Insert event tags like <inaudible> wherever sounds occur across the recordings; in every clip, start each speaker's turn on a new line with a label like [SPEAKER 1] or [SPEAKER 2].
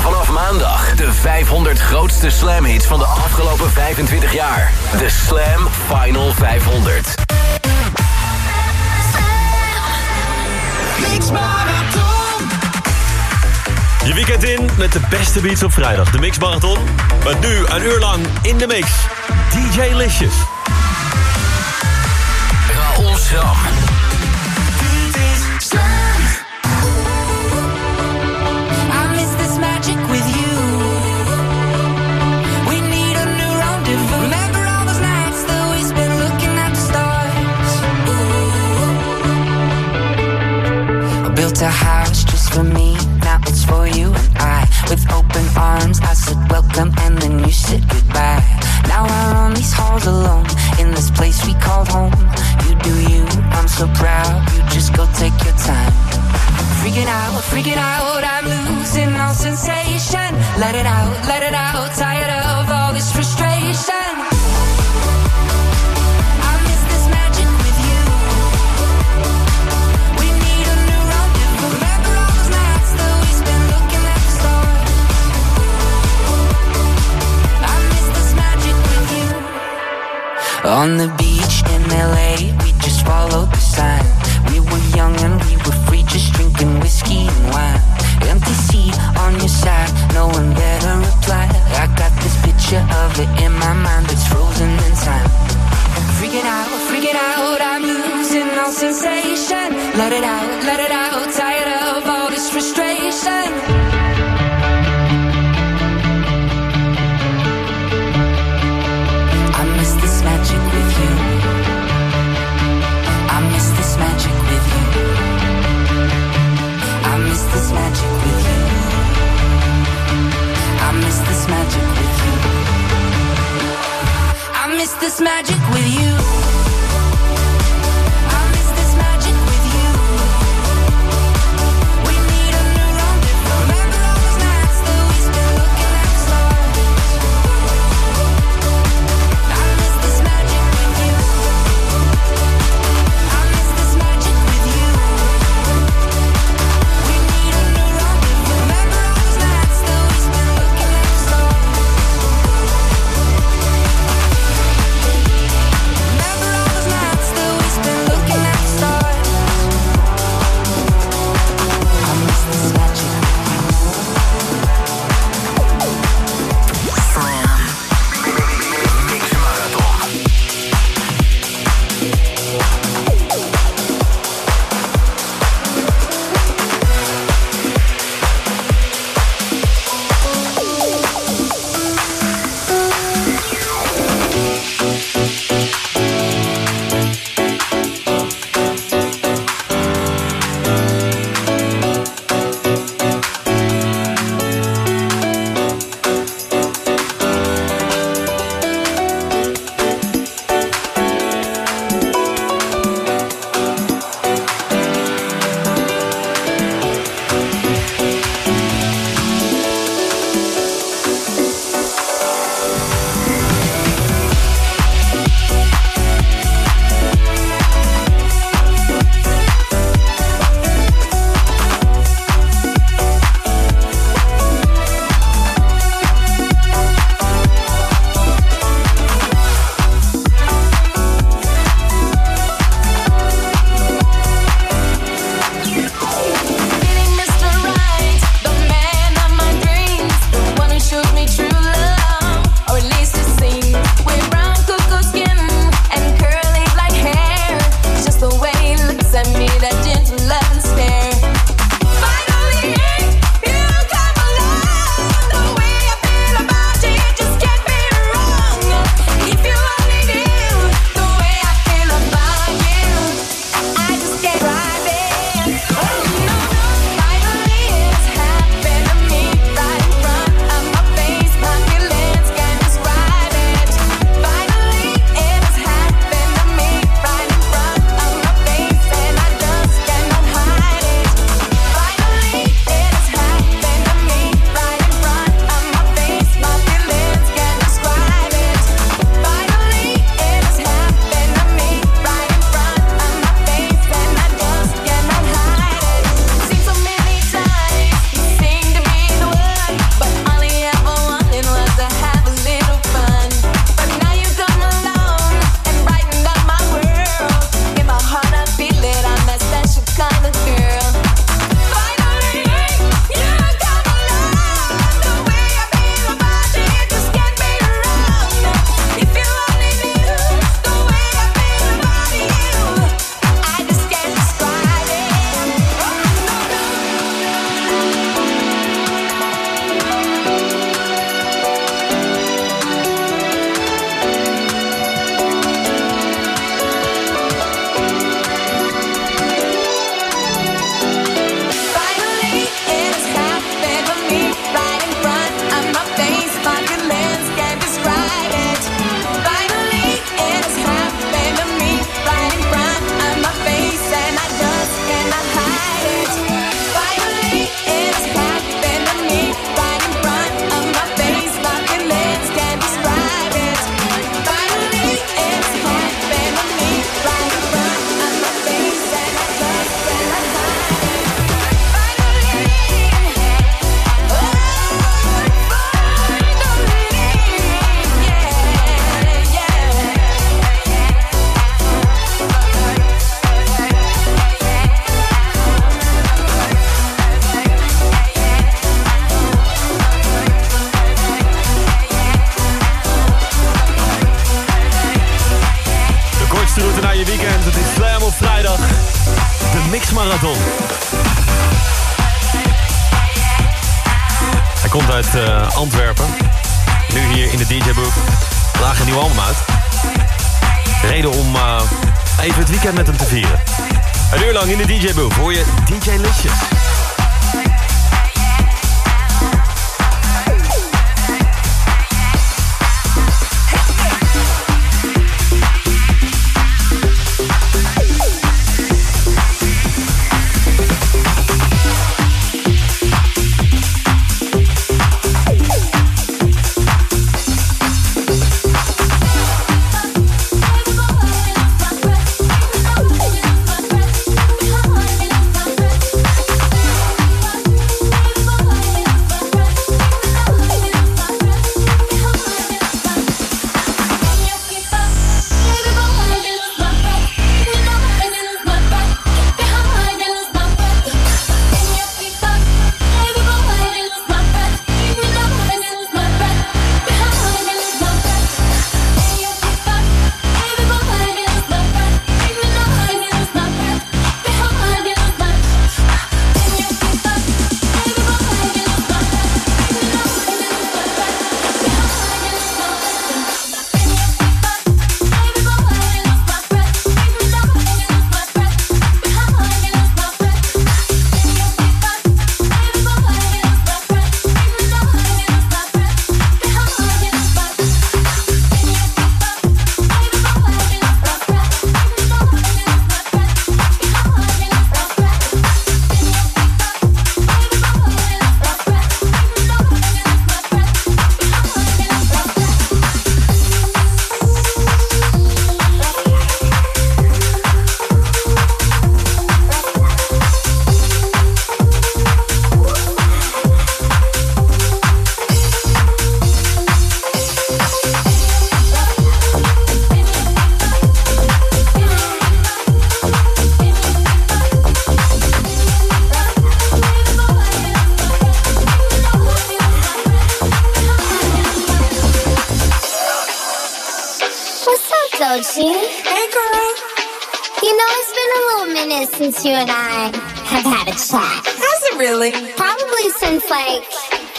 [SPEAKER 1] Vanaf maandag de 500 grootste Slam hits van de afgelopen 25 jaar. De Slam Final 500.
[SPEAKER 2] Je weekend in met de beste beats op vrijdag. De Mix Marathon. Met nu een uur lang in de mix. DJ Licious.
[SPEAKER 1] Raoul Schram.
[SPEAKER 3] For me. Now it's for you and I. With open arms, I said welcome and then you said goodbye. Now I run these halls alone in this place we call home. You do you, I'm so proud. You just go take your time. Freaking out, freaking out, I'm losing all sensation. Let it out, let it out, tired of all this frustration. On the beach in LA,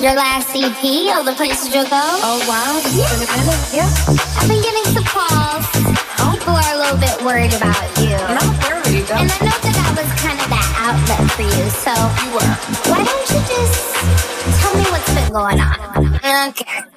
[SPEAKER 3] your
[SPEAKER 4] last EP, all the places you'll go.
[SPEAKER 5] Oh wow, yeah. been a minute. Yeah.
[SPEAKER 4] I've been getting some calls. Oh. People are a little bit worried about you.
[SPEAKER 5] I'm not worried.
[SPEAKER 4] And I know that I was kind of that outlet for you, so
[SPEAKER 5] you were.
[SPEAKER 4] Why don't you just tell me what's been going on? Okay.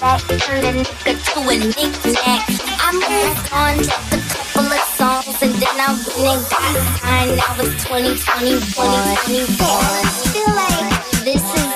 [SPEAKER 4] Back, turned a nigga to a knick-knack. I moved on, dropped a couple of songs, and then I went and got signed. Now it's 2021. 2021. I feel like this is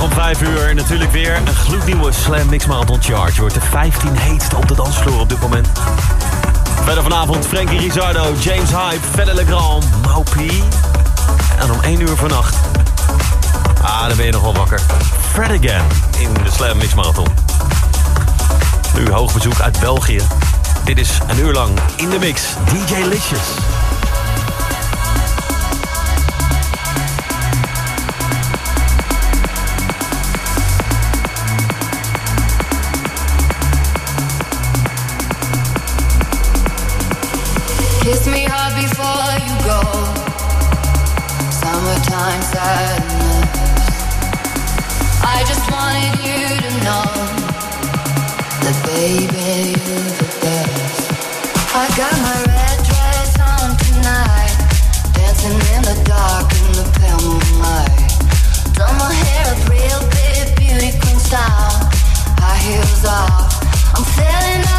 [SPEAKER 2] Om 5 uur natuurlijk weer een gloednieuwe Slam Mix Marathon Charge. Wordt de 15 heetste op de dansvloer op dit moment. Verder vanavond Frankie Rizardo, James Hype, Fede Legrand, Maupi. En om 1 uur vannacht... Ah, dan ben je nog wakker. Fred Again in de Slam Mix Marathon. Nu hoog bezoek uit België. Dit is een uur lang in de mix. DJ Licious.
[SPEAKER 6] Kiss me hard before you go. Summertime sadness. I just wanted you to know that baby you're the best. I got my red dress on tonight, dancing in the dark in the pale moonlight. Hair real big, beauty queen style. High heels off, I'm feeling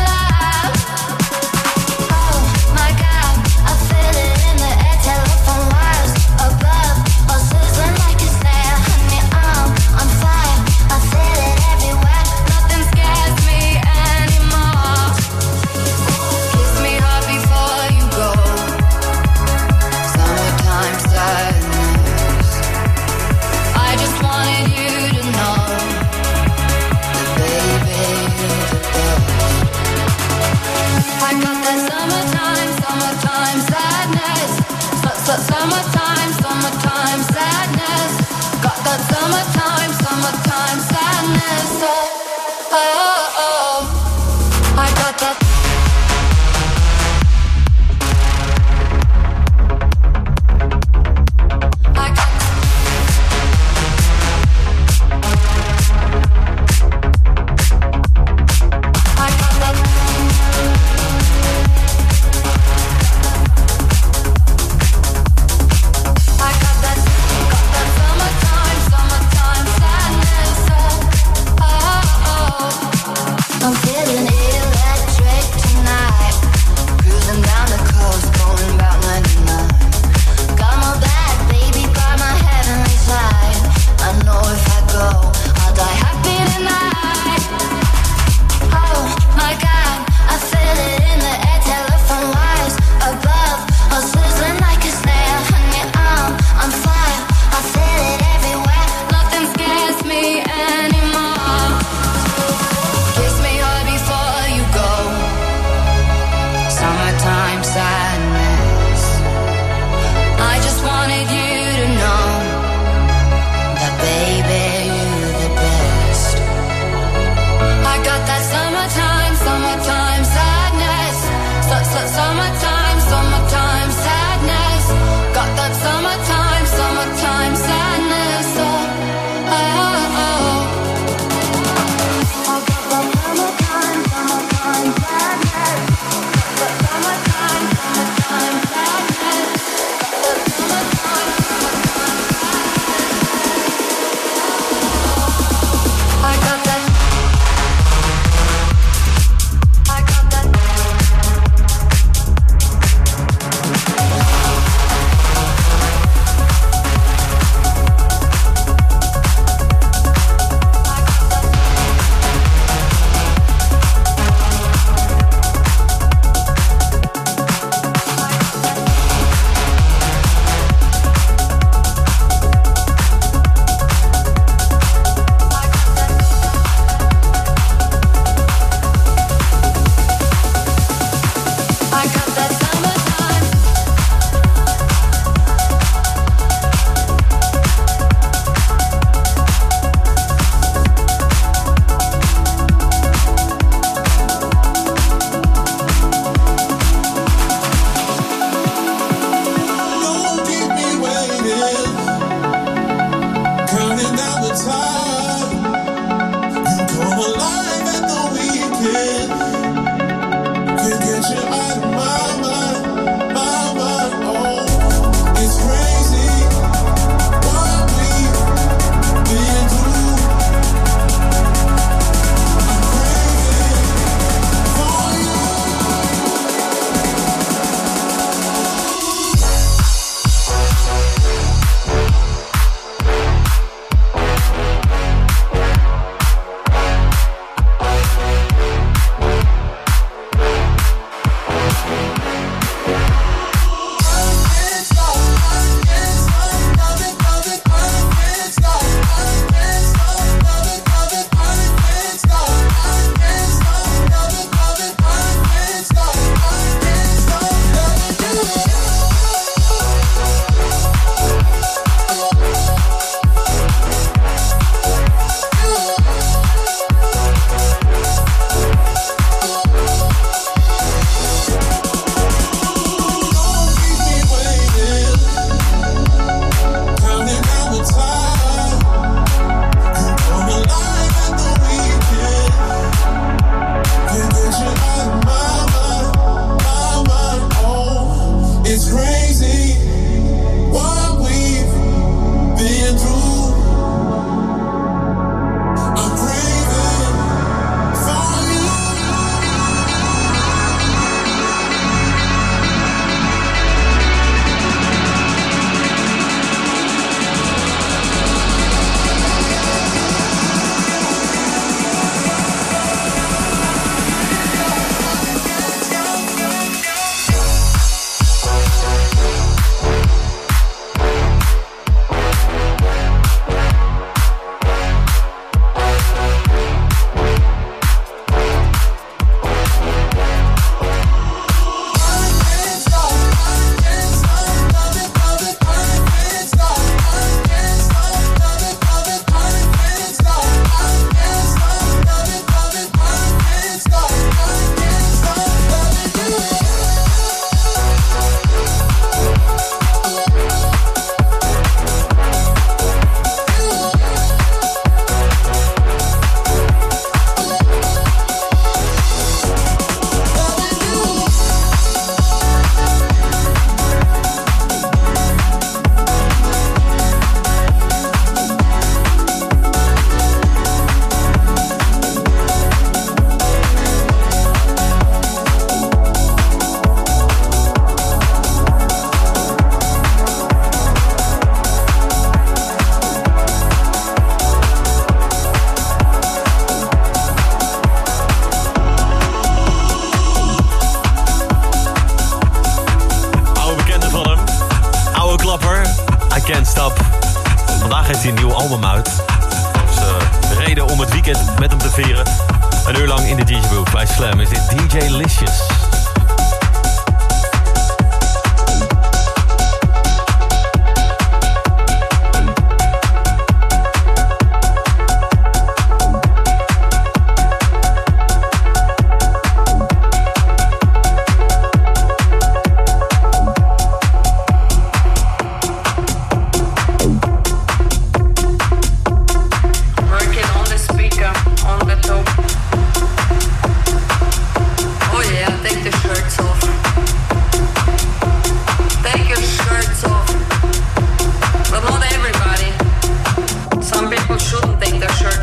[SPEAKER 6] shouldn't think that's true.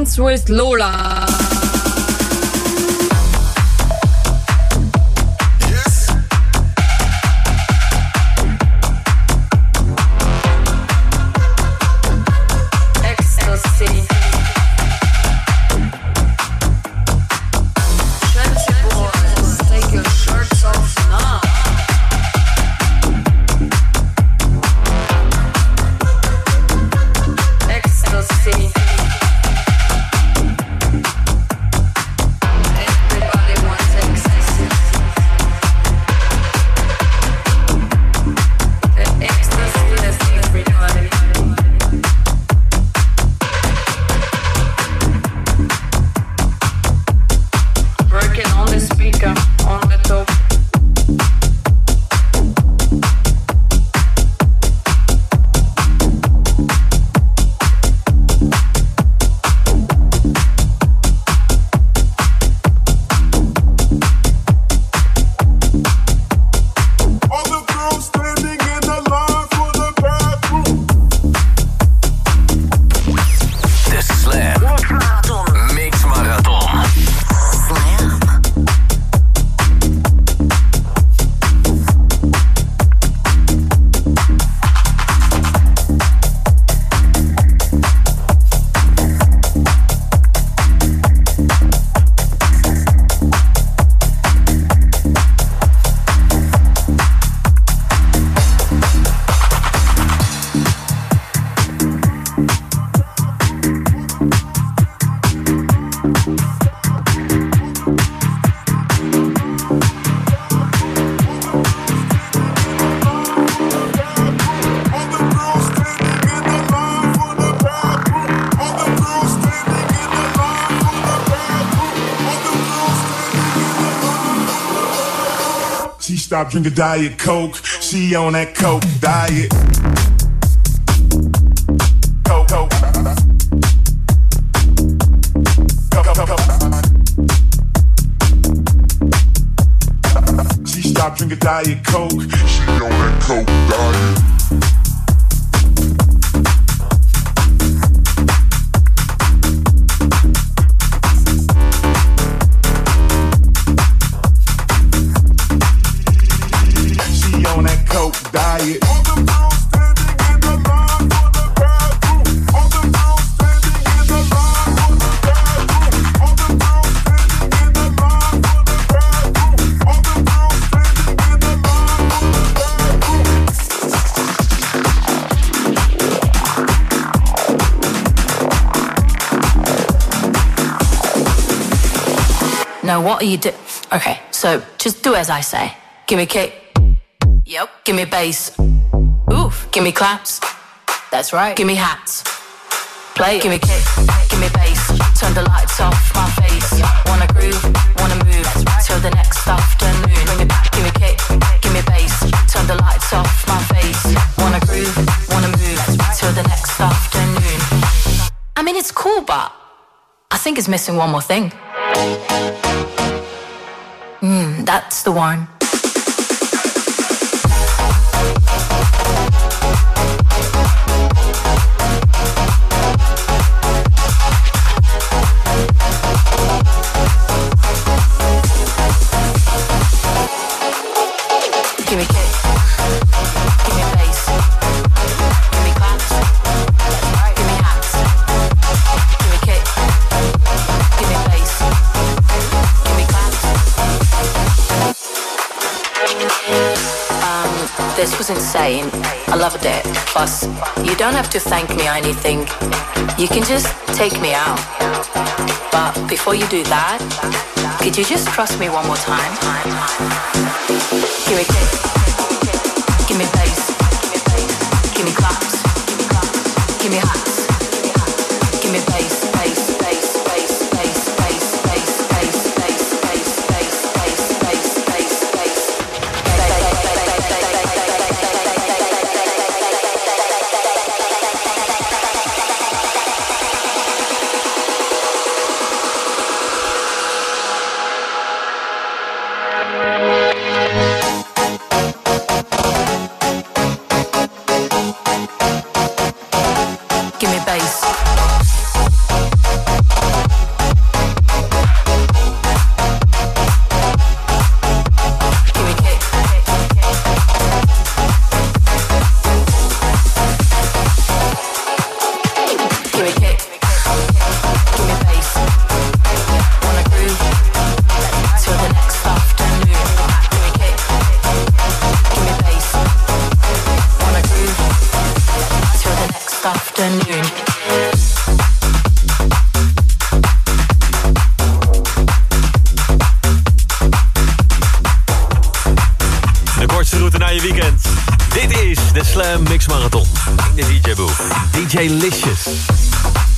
[SPEAKER 6] With
[SPEAKER 7] Lola. Stop
[SPEAKER 8] drinking Diet Coke. She on that Coke diet. Coke, Coke. She stopped drinking Diet Coke.
[SPEAKER 9] What are you doing? Okay, so just do as I say. Give me kick. Yep. Give me bass. Oof. Give me claps. That's right. Give me hats. Play. Give me kick. Give me bass. Turn the lights off my face. Wanna groove. Wanna move. Till the next afternoon. Bring it back. Give me kick. Give me bass. Turn the lights off my face. Wanna groove. Wanna move. Till the next afternoon. I mean, it's cool, but I think it's missing one more thing. Mm, that's the one. This was insane. I loved it. Plus, you don't have to thank me or anything. You can just take me out. But before you do that, could you just trust me one more time? Give me kick. Give me bass. Give me claps. Give me hats.
[SPEAKER 2] Slam Mix Marathon. De DJ Booth. DJ Licious.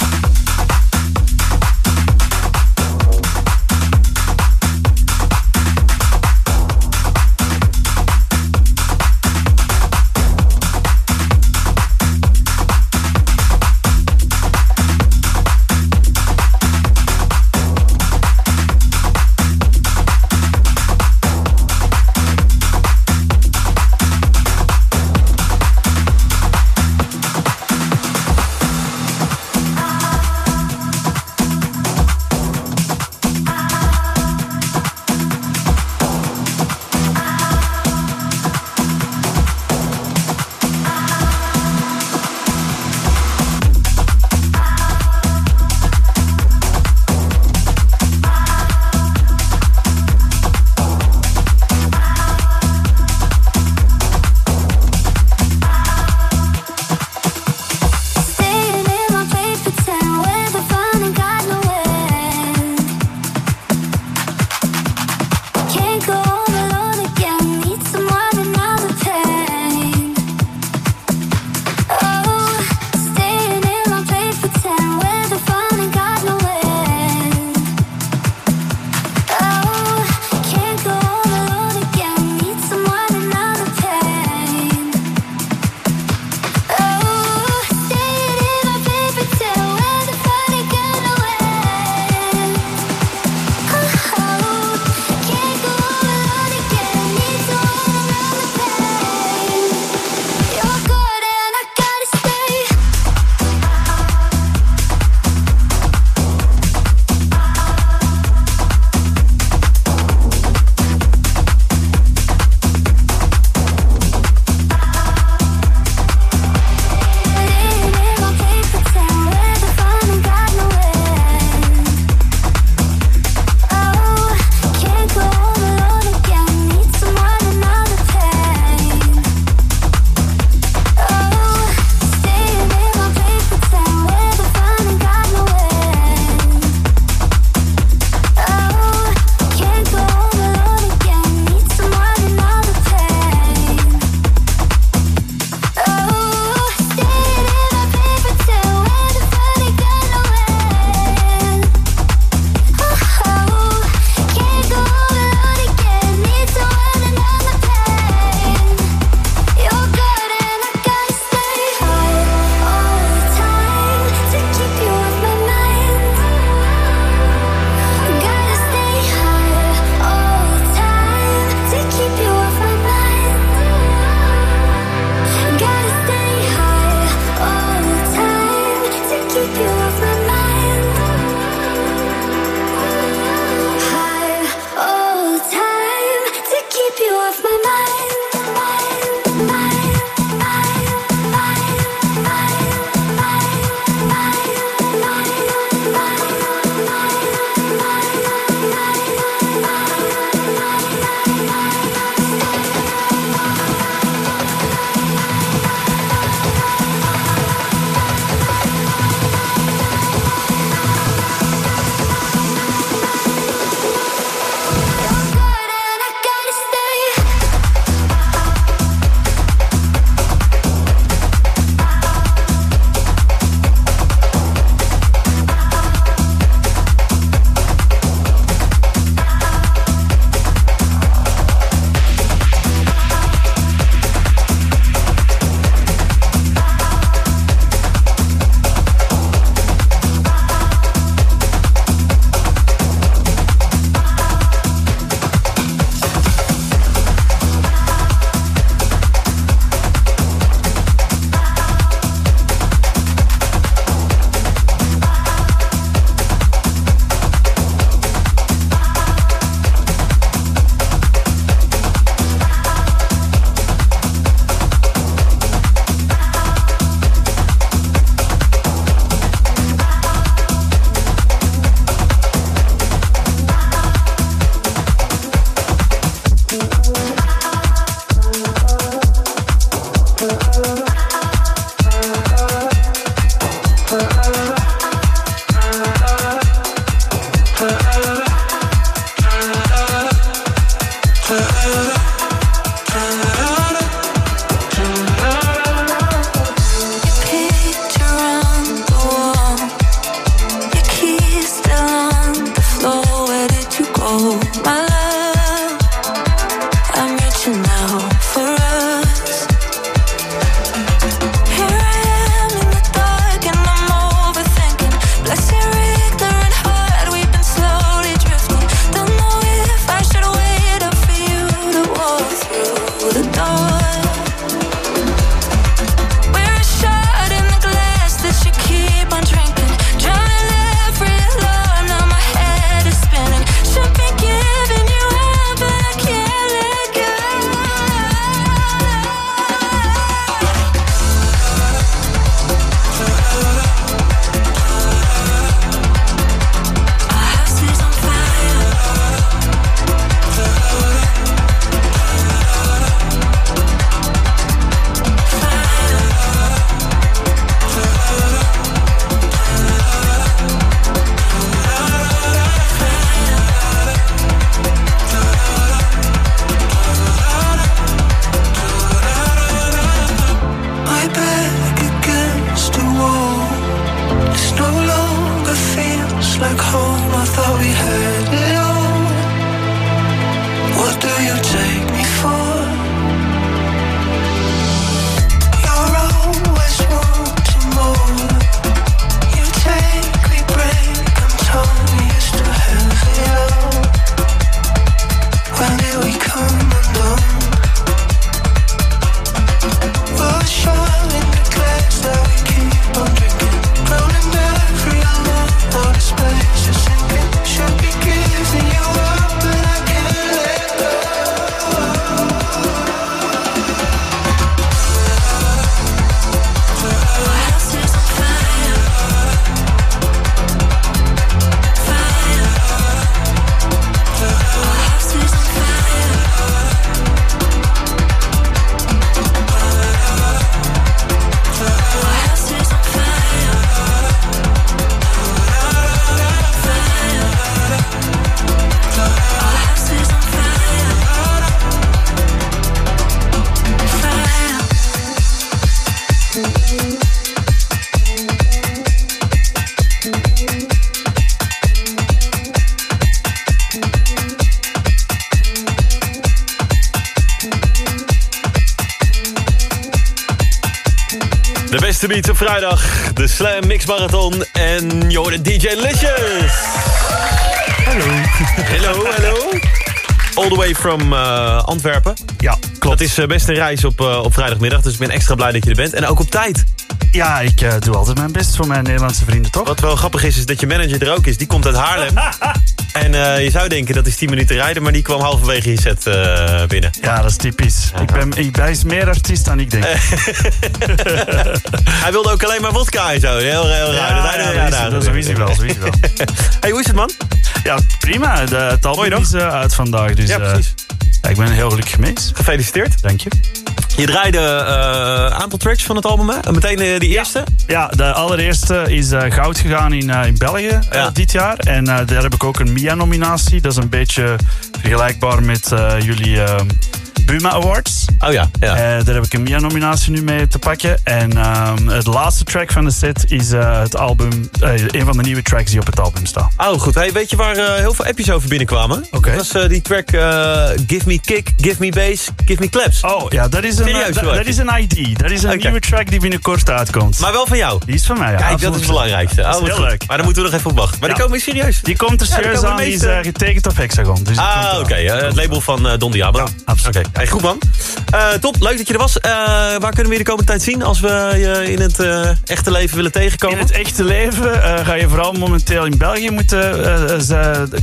[SPEAKER 2] Beats op vrijdag. De Slam Mix Marathon. En joh, de DJ Licious. Hallo. Hallo, hallo. All the way from eh, Antwerpen.
[SPEAKER 10] Ja, klopt.
[SPEAKER 2] Dat is eh, best een reis op, eh, op vrijdagmiddag. Dus ik ben extra blij dat je er bent. En ook op tijd.
[SPEAKER 10] Ja, ik doe altijd mijn best voor mijn Nederlandse vrienden, toch?
[SPEAKER 2] Wat wel grappig is, is dat je manager er ook is. Die komt uit Haarlem. <laughs> en eh, je zou denken dat is 10 minuten rijden. Maar die kwam halverwege je set eh, binnen.
[SPEAKER 10] Ja, dat is typisch. Ik ben, ik, hij is meer artiest dan ik denk. <laughs>
[SPEAKER 2] Hij wilde ook alleen maar vodka en zo. Heel, heel raar.
[SPEAKER 10] Ja,
[SPEAKER 2] Dat hij-
[SPEAKER 10] ja, is- dat is- zo is hij wel, zo is wel. <laughs>
[SPEAKER 2] hey, hoe is het man?
[SPEAKER 10] Ja, prima. De, het album is eh, uit vandaag. Dus,
[SPEAKER 2] Ja, precies.
[SPEAKER 10] ja, ik ben heel gelukkig geweest.
[SPEAKER 2] Gefeliciteerd.
[SPEAKER 10] Dank je.
[SPEAKER 2] Je draaide eh, een aantal tracks van het album, hè? En Meteen eh, die eerste?
[SPEAKER 10] Ja, de allereerste is eh, goud gegaan in, eh, in België eh,
[SPEAKER 2] Ja.
[SPEAKER 10] dit jaar. En eh, daar heb ik ook een MIA-nominatie. Dat is een beetje vergelijkbaar met eh, jullie eh, Buma Awards.
[SPEAKER 2] Oh ja, ja.
[SPEAKER 10] Eh, daar heb ik een MIA-nominatie nu mee te pakken. En ehm, het laatste track van de set is eh, het album, eh, een van de nieuwe tracks die op het album staan.
[SPEAKER 2] Oh, goed. Hey, weet je waar heel veel appjes over binnenkwamen?
[SPEAKER 10] Oké.
[SPEAKER 2] Dat was die track Give Me Kick, Give Me Bass, Give Me Claps.
[SPEAKER 10] Oh ja, dat is een, dat- is een ID. Dat is een nieuwe track die binnenkort uitkomt.
[SPEAKER 2] Maar wel van jou.
[SPEAKER 10] die is van mij, ja.
[SPEAKER 2] Kijk, dat is het belangrijkste. Oh,
[SPEAKER 10] heel leuk.
[SPEAKER 2] Maar dan moeten we nog even op wachten. Maar die
[SPEAKER 10] Ja.
[SPEAKER 2] komen serieus.
[SPEAKER 10] Die komt er
[SPEAKER 2] Ja, die
[SPEAKER 10] serieus
[SPEAKER 2] komen
[SPEAKER 10] aan, die is getekend op Hexagon. Dus die
[SPEAKER 2] Ah, oké. het label van Don Diablo.
[SPEAKER 10] absoluut.
[SPEAKER 2] Hey, goed man. Eh, top, leuk dat je er was. Eh, waar kunnen we je de komende tijd zien als we je in het eh, echte leven willen tegenkomen?
[SPEAKER 10] In het echte leven ga je vooral momenteel in België moeten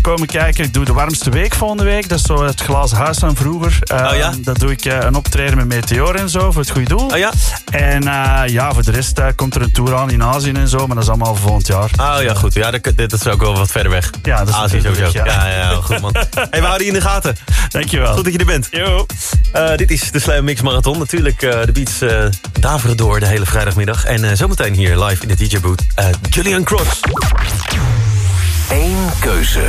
[SPEAKER 10] komen kijken. Ik doe de warmste week volgende week. Dat is zo het glazen huis van vroeger.
[SPEAKER 2] Oh ja?
[SPEAKER 10] Dat doe ik een optreden met Meteor en zo, voor het goede doel.
[SPEAKER 2] Oh ja?
[SPEAKER 10] En ja, voor de rest komt er een tour aan in Azië en zo, maar dat is allemaal voor volgend jaar.
[SPEAKER 2] Oh ja, goed. Ja, dat, dat is ook wel wat verder weg.
[SPEAKER 10] Ja, dat is
[SPEAKER 2] Azië sowieso.
[SPEAKER 10] weg,
[SPEAKER 2] Ja,
[SPEAKER 10] ja.
[SPEAKER 2] ja, goed man. <laughs> hey, we houden je in de gaten.
[SPEAKER 10] Dankjewel.
[SPEAKER 2] Goed dat je er bent.
[SPEAKER 10] Yo.
[SPEAKER 2] Eh, dit is de Slam Mix Marathon. Natuurlijk eh, de beats eh daveren door de hele vrijdagmiddag. En zometeen hier live in de DJ-boot, Julian Cross.
[SPEAKER 1] één keuze.